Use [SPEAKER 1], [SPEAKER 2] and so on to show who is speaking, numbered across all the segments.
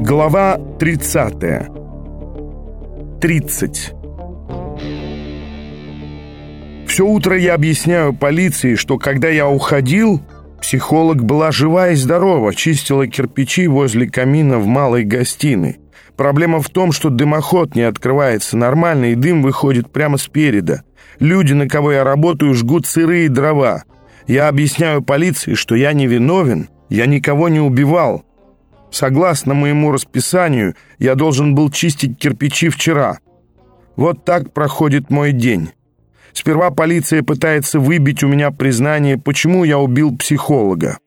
[SPEAKER 1] Глава 30. 30. Все утро я объясняю полиции, что когда я уходил, психолог была жива и здорова, чистила кирпичи возле камина в малой гостиной. Проблема в том, что дымоход не открывается нормально, и дым выходит прямо спереда. Люди, на кого я работаю, жгут сырые дрова. Я объясняю полиции, что я не виновен, я никого не убивал, Согласно моему расписанию, я должен был чистить кирпичи вчера. Вот так проходит мой день. Сперва полиция пытается выбить у меня признание, почему я убил психолога.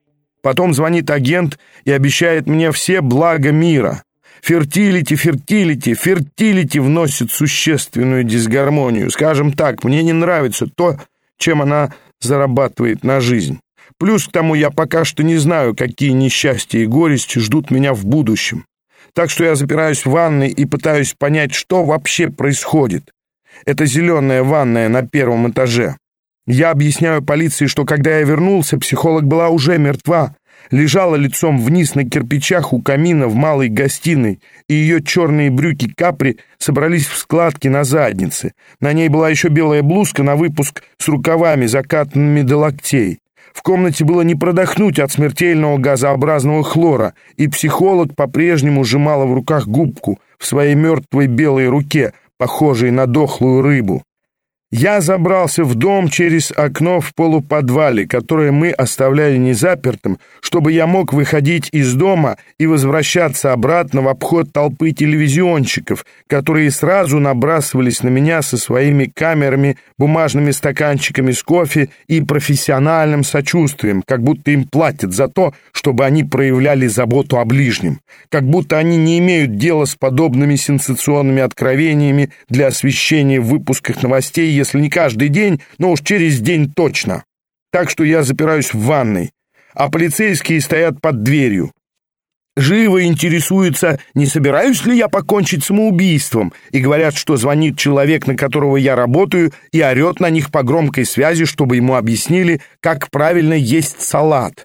[SPEAKER 1] Потом звонит агент и обещает мне все блага мира. Фертилити, фертилити, фертилити вносит существенную дисгармонию. Скажем так, мне не нравится то, чем она зарабатывает на жизнь. Плюс к тому я пока что не знаю, какие несчастья и горести ждут меня в будущем. Так что я запираюсь в ванной и пытаюсь понять, что вообще происходит. Это зеленая ванная на первом этаже. Я объясняю полиции, что когда я вернулся, психолог была уже мертва, лежала лицом вниз на кирпичах у камина в малой гостиной, и ее черные брюки капри собрались в складки на заднице. На ней была еще белая блузка на выпуск с рукавами, закатанными до локтей. В комнате было не продохнуть от смертельного газообразного хлора, и психолог по-прежнему сжимала в руках губку в своей мертвой белой руке, похожей на дохлую рыбу. Я забрался в дом через окно в полуподвале, которое мы оставляли незапертым, чтобы я мог выходить из дома и возвращаться обратно в обход толпы телевизионщиков, которые сразу набрасывались на меня со своими камерами, бумажными стаканчиками с кофе и профессиональным сочувствием, как будто им платят за то, чтобы они проявляли заботу о ближнем, как будто они не имеют дела с подобными сенсационными откровениями для освещения в выпусках новостей, если не каждый день, но уж через день точно. Так что я запираюсь в ванной, а полицейские стоят под дверью. Живо интересуются, не собираюсь ли я покончить самоубийством, и говорят, что звонит человек, на которого я работаю, и орет на них по громкой связи, чтобы ему объяснили, как правильно есть салат.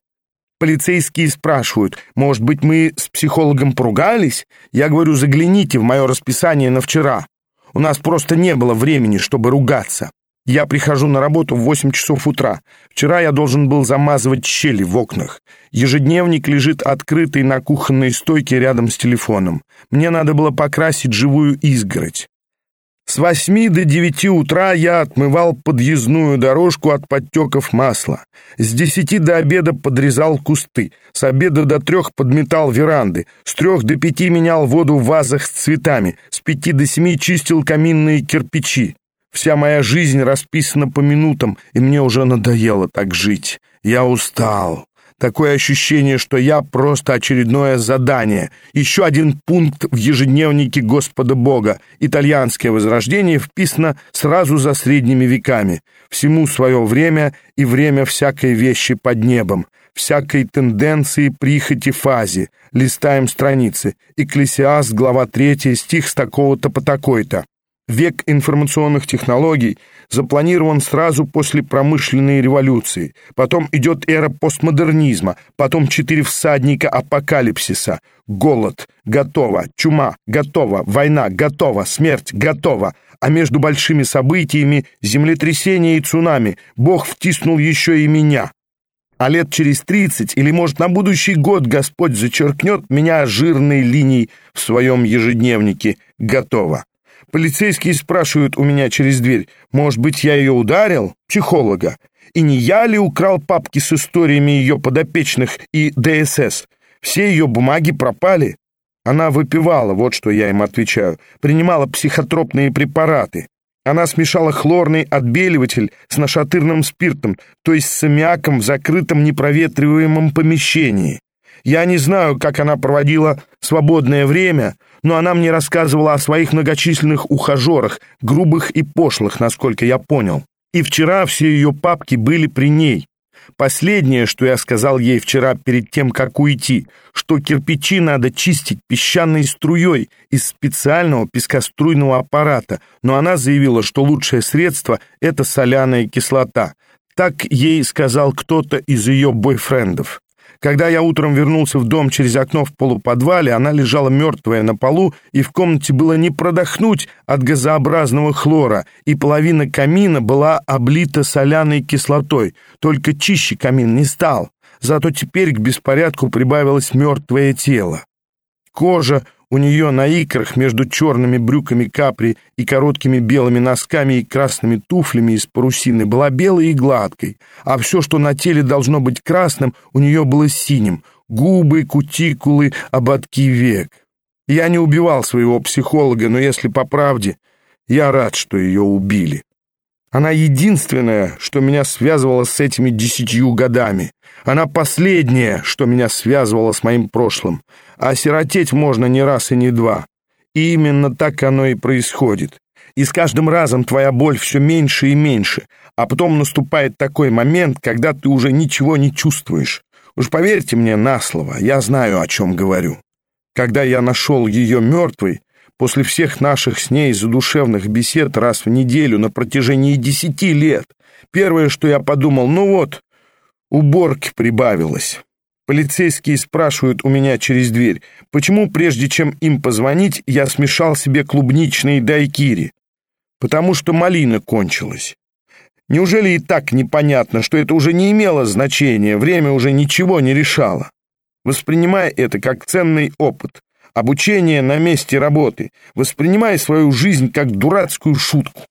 [SPEAKER 1] Полицейские спрашивают, может быть, мы с психологом поругались? Я говорю, загляните в мое расписание на вчера. У нас просто не было времени, чтобы ругаться. Я прихожу на работу в 8 часов утра. Вчера я должен был замазывать щели в окнах. Ежедневник лежит открытый на кухонной стойке рядом с телефоном. Мне надо было покрасить живую изгородь. С восьми до девяти утра я отмывал подъездную дорожку от подтеков масла. С десяти до обеда подрезал кусты. С обеда до трех подметал веранды. С трех до пяти менял воду в вазах с цветами. С пяти до семи чистил каминные кирпичи. Вся моя жизнь расписана по минутам, и мне уже надоело так жить. Я устал. Такое ощущение, что я просто очередное задание. Еще один пункт в ежедневнике Господа Бога. Итальянское возрождение вписано сразу за средними веками. Всему свое время и время всякой вещи под небом. Всякой тенденции, прихоти, фазе. Листаем страницы. Экклесиаст, глава 3, стих с такого-то по такой-то. Век информационных технологий запланирован сразу после промышленной революции. Потом идет эра постмодернизма, потом четыре всадника апокалипсиса. Голод, готово, чума, готово, война, готова, смерть, готова. А между большими событиями, землетрясение и цунами, Бог втиснул еще и меня. А лет через тридцать или, может, на будущий год Господь зачеркнет меня жирной линией в своем ежедневнике. Готово. Полицейские спрашивают у меня через дверь, может быть, я ее ударил? Психолога. И не я ли украл папки с историями ее подопечных и ДСС? Все ее бумаги пропали. Она выпивала, вот что я им отвечаю, принимала психотропные препараты. Она смешала хлорный отбеливатель с нашатырным спиртом, то есть с аммиаком в закрытом непроветриваемом помещении. Я не знаю, как она проводила свободное время, но она мне рассказывала о своих многочисленных ухажерах, грубых и пошлых, насколько я понял. И вчера все ее папки были при ней. Последнее, что я сказал ей вчера перед тем, как уйти, что кирпичи надо чистить песчаной струей из специального пескоструйного аппарата, но она заявила, что лучшее средство — это соляная кислота. Так ей сказал кто-то из ее бойфрендов. Когда я утром вернулся в дом через окно в полуподвале, она лежала мертвая на полу, и в комнате было не продохнуть от газообразного хлора, и половина камина была облита соляной кислотой, только чище камин не стал. Зато теперь к беспорядку прибавилось мертвое тело. Кожа у нее на икрах между черными брюками капри и короткими белыми носками и красными туфлями из парусины была белой и гладкой, а все, что на теле должно быть красным, у нее было синим — губы, кутикулы, ободки век. Я не убивал своего психолога, но если по правде, я рад, что ее убили. Она единственная, что меня связывало с этими десятью годами. Она последняя, что меня связывало с моим прошлым. А осиротеть можно не раз и не два. И именно так оно и происходит. И с каждым разом твоя боль все меньше и меньше, а потом наступает такой момент, когда ты уже ничего не чувствуешь. Уж поверьте мне на слово, я знаю, о чем говорю. Когда я нашел ее мертвой, после всех наших с ней задушевных бесед раз в неделю на протяжении десяти лет, первое, что я подумал, ну вот, Уборки прибавилось. Полицейские спрашивают у меня через дверь, почему, прежде чем им позвонить, я смешал себе клубничные дайкири. Потому что малина кончилась. Неужели и так непонятно, что это уже не имело значения, время уже ничего не решало? Воспринимай это как ценный опыт, обучение на месте работы, воспринимай свою жизнь как дурацкую шутку.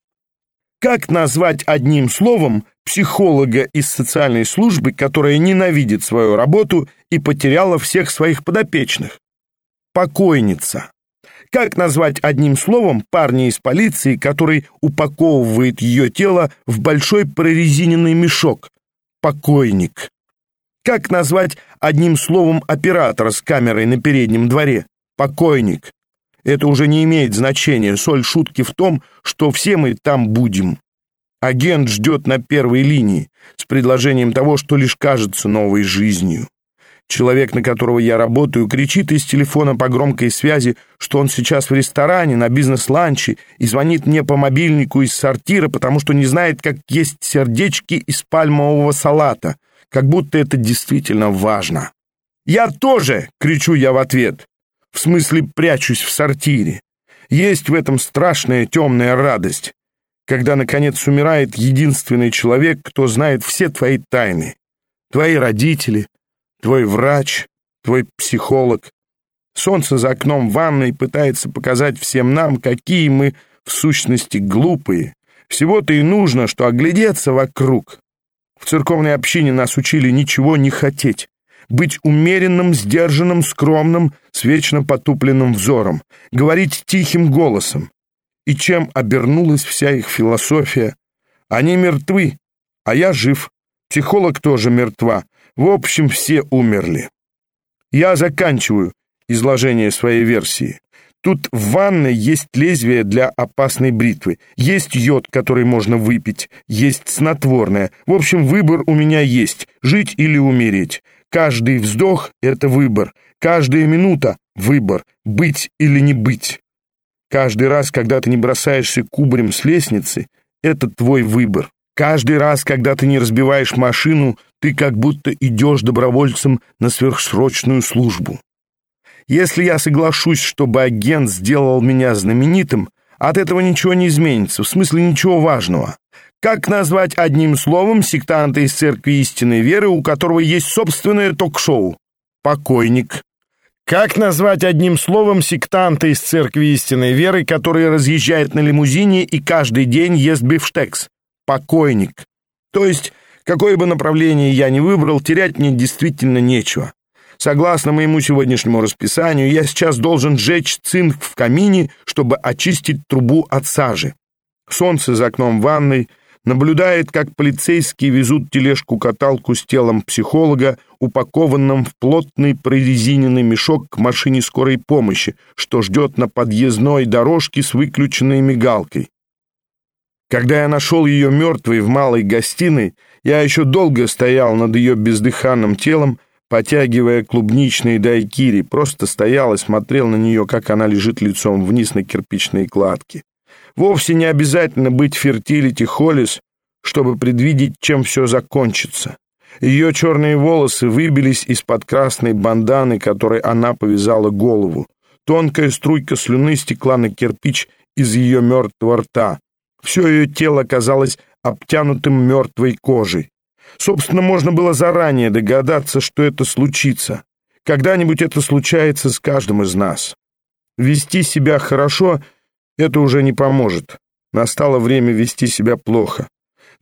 [SPEAKER 1] Как назвать одним словом психолога из социальной службы, которая ненавидит свою работу и потеряла всех своих подопечных? Покойница. Как назвать одним словом парня из полиции, который упаковывает ее тело в большой прорезиненный мешок? Покойник. Как назвать одним словом оператора с камерой на переднем дворе? Покойник. Это уже не имеет значения. Соль шутки в том, что все мы там будем. Агент ждет на первой линии с предложением того, что лишь кажется новой жизнью. Человек, на которого я работаю, кричит из телефона по громкой связи, что он сейчас в ресторане, на бизнес-ланче, и звонит мне по мобильнику из сортира, потому что не знает, как есть сердечки из пальмового салата, как будто это действительно важно. «Я тоже!» — кричу я в ответ. В смысле, прячусь в сортире. Есть в этом страшная темная радость, когда, наконец, умирает единственный человек, кто знает все твои тайны. Твои родители, твой врач, твой психолог. Солнце за окном ванной пытается показать всем нам, какие мы в сущности глупые. Всего-то и нужно, что оглядеться вокруг. В церковной общине нас учили ничего не хотеть быть умеренным, сдержанным, скромным, с вечно потупленным взором, говорить тихим голосом. И чем обернулась вся их философия? Они мертвы, а я жив. Психолог тоже мертва. В общем, все умерли. Я заканчиваю изложение своей версии. Тут в ванной есть лезвие для опасной бритвы, есть йод, который можно выпить, есть снотворное. В общем, выбор у меня есть – жить или умереть. Каждый вздох — это выбор, каждая минута — выбор, быть или не быть. Каждый раз, когда ты не бросаешься кубарем с лестницы, это твой выбор. Каждый раз, когда ты не разбиваешь машину, ты как будто идешь добровольцем на сверхсрочную службу. Если я соглашусь, чтобы агент сделал меня знаменитым, от этого ничего не изменится, в смысле ничего важного. Как назвать одним словом сектанта из церкви истинной веры, у которого есть собственное ток-шоу? Покойник. Как назвать одним словом сектанта из церкви истинной веры, который разъезжает на лимузине и каждый день ест бифштекс? Покойник. То есть, какое бы направление я ни выбрал, терять мне действительно нечего. Согласно моему сегодняшнему расписанию, я сейчас должен сжечь цинк в камине, чтобы очистить трубу от сажи. Солнце за окном ванной — наблюдает, как полицейские везут тележку-каталку с телом психолога, упакованным в плотный прорезиненный мешок к машине скорой помощи, что ждет на подъездной дорожке с выключенной мигалкой. Когда я нашел ее мертвой в малой гостиной, я еще долго стоял над ее бездыханным телом, потягивая клубничные дайкири, просто стоял и смотрел на нее, как она лежит лицом вниз на кирпичные кладки. Вовсе не обязательно быть фертилити холлис, чтобы предвидеть, чем все закончится. Ее черные волосы выбились из-под красной банданы, которой она повязала голову. Тонкая струйка слюны стекла на кирпич из ее мертвого рта. Все ее тело казалось обтянутым мертвой кожей. Собственно, можно было заранее догадаться, что это случится. Когда-нибудь это случается с каждым из нас. Вести себя хорошо — это уже не поможет. Настало время вести себя плохо.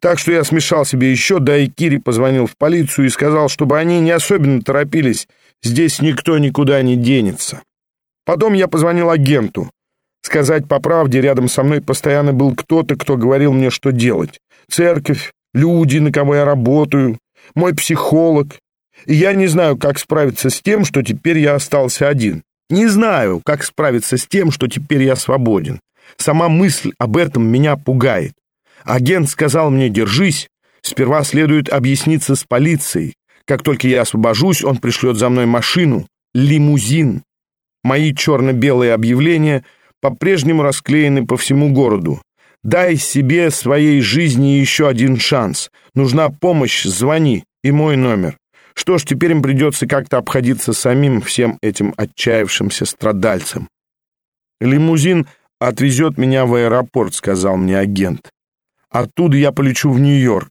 [SPEAKER 1] Так что я смешал себе еще, да и Кири позвонил в полицию и сказал, чтобы они не особенно торопились, здесь никто никуда не денется. Потом я позвонил агенту. Сказать по правде, рядом со мной постоянно был кто-то, кто говорил мне, что делать. Церковь, люди, на кого я работаю, мой психолог. И я не знаю, как справиться с тем, что теперь я остался один. Не знаю, как справиться с тем, что теперь я свободен. Сама мысль об этом меня пугает. Агент сказал мне «держись». Сперва следует объясниться с полицией. Как только я освобожусь, он пришлет за мной машину, лимузин. Мои черно-белые объявления по-прежнему расклеены по всему городу. Дай себе своей жизни еще один шанс. Нужна помощь, звони. И мой номер. Что ж, теперь им придется как-то обходиться самим всем этим отчаявшимся страдальцам. «Лимузин отвезет меня в аэропорт», — сказал мне агент. «Оттуда я полечу в Нью-Йорк.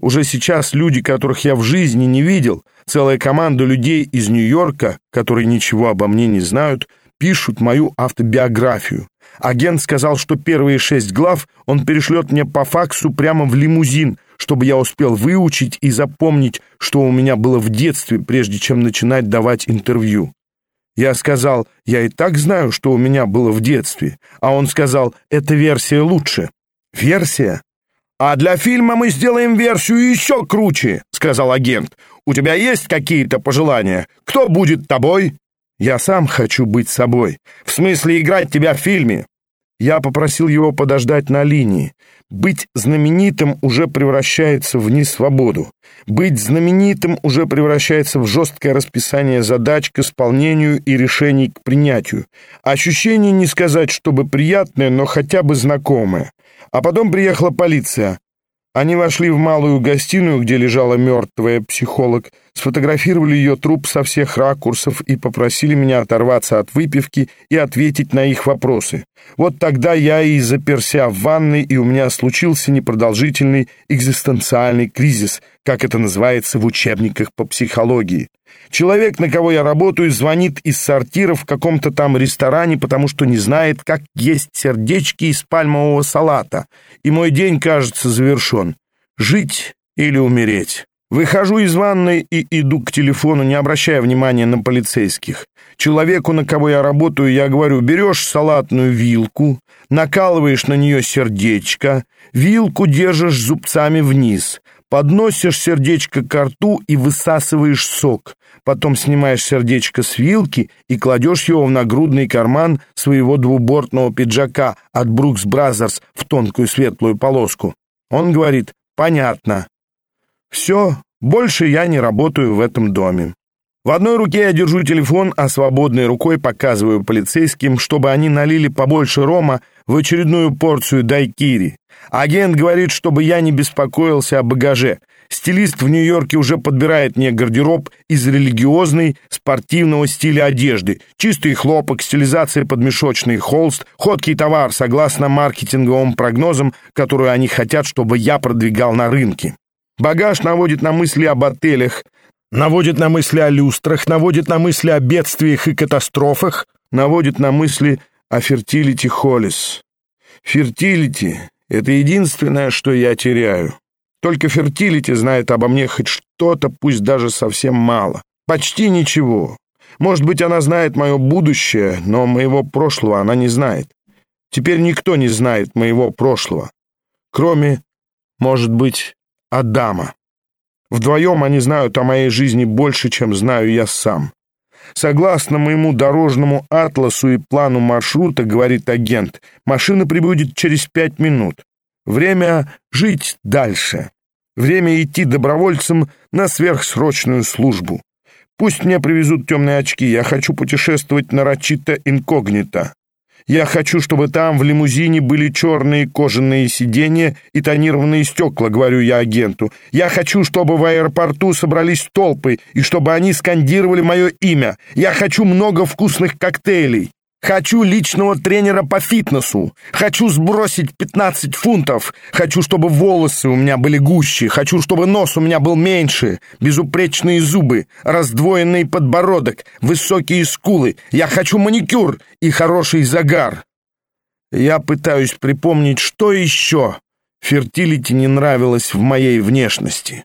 [SPEAKER 1] Уже сейчас люди, которых я в жизни не видел, целая команда людей из Нью-Йорка, которые ничего обо мне не знают, пишут мою автобиографию. Агент сказал, что первые шесть глав он перешлет мне по факсу прямо в лимузин, чтобы я успел выучить и запомнить, что у меня было в детстве, прежде чем начинать давать интервью. Я сказал, я и так знаю, что у меня было в детстве, а он сказал, эта версия лучше. Версия? А для фильма мы сделаем версию еще круче, сказал агент. У тебя есть какие-то пожелания? Кто будет тобой? Я сам хочу быть собой. В смысле играть тебя в фильме. Я попросил его подождать на линии. Быть знаменитым уже превращается в несвободу. Быть знаменитым уже превращается в жесткое расписание задач к исполнению и решений к принятию. Ощущение не сказать, чтобы приятное, но хотя бы знакомое. А потом приехала полиция. Они вошли в малую гостиную, где лежала мертвая психолог, сфотографировали ее труп со всех ракурсов и попросили меня оторваться от выпивки и ответить на их вопросы. Вот тогда я и заперся в ванной, и у меня случился непродолжительный экзистенциальный кризис, как это называется в учебниках по психологии. Человек, на кого я работаю, звонит из сортира в каком-то там ресторане, потому что не знает, как есть сердечки из пальмового салата. И мой день, кажется, завершен. Жить или умереть. Выхожу из ванной и иду к телефону, не обращая внимания на полицейских. Человеку, на кого я работаю, я говорю, берешь салатную вилку, накалываешь на нее сердечко, вилку держишь зубцами вниз, подносишь сердечко к рту и высасываешь сок. Потом снимаешь сердечко с вилки и кладешь его в нагрудный карман своего двубортного пиджака от Brooks Brothers в тонкую светлую полоску. Он говорит «Понятно». Все, больше я не работаю в этом доме. В одной руке я держу телефон, а свободной рукой показываю полицейским, чтобы они налили побольше рома в очередную порцию дайкири. Агент говорит, чтобы я не беспокоился о багаже. Стилист в Нью-Йорке уже подбирает мне гардероб из религиозной, спортивного стиля одежды. Чистый хлопок, стилизация под мешочный холст, ходкий товар, согласно маркетинговым прогнозам, которые они хотят, чтобы я продвигал на рынке. Багаж наводит на мысли об отелях, наводит на мысли о люстрах, наводит на мысли о бедствиях и катастрофах, наводит на мысли о фертилити Холлис. Фертилити — это единственное, что я теряю. Только фертилити знает обо мне хоть что-то, пусть даже совсем мало. Почти ничего. Может быть, она знает мое будущее, но моего прошлого она не знает. Теперь никто не знает моего прошлого, кроме, может быть, Адама. Вдвоем они знают о моей жизни больше, чем знаю я сам. Согласно моему дорожному атласу и плану маршрута, говорит агент, машина прибудет через пять минут. Время жить дальше. Время идти добровольцем на сверхсрочную службу. Пусть мне привезут темные очки, я хочу путешествовать нарочито инкогнито. Я хочу, чтобы там в лимузине были черные кожаные сиденья и тонированные стекла, говорю я агенту. Я хочу, чтобы в аэропорту собрались толпы и чтобы они скандировали мое имя. Я хочу много вкусных коктейлей. Хочу личного тренера по фитнесу. Хочу сбросить 15 фунтов. Хочу, чтобы волосы у меня были гуще. Хочу, чтобы нос у меня был меньше. Безупречные зубы, раздвоенный подбородок, высокие скулы. Я хочу маникюр и хороший загар. Я пытаюсь припомнить, что еще фертилити не нравилось в моей внешности.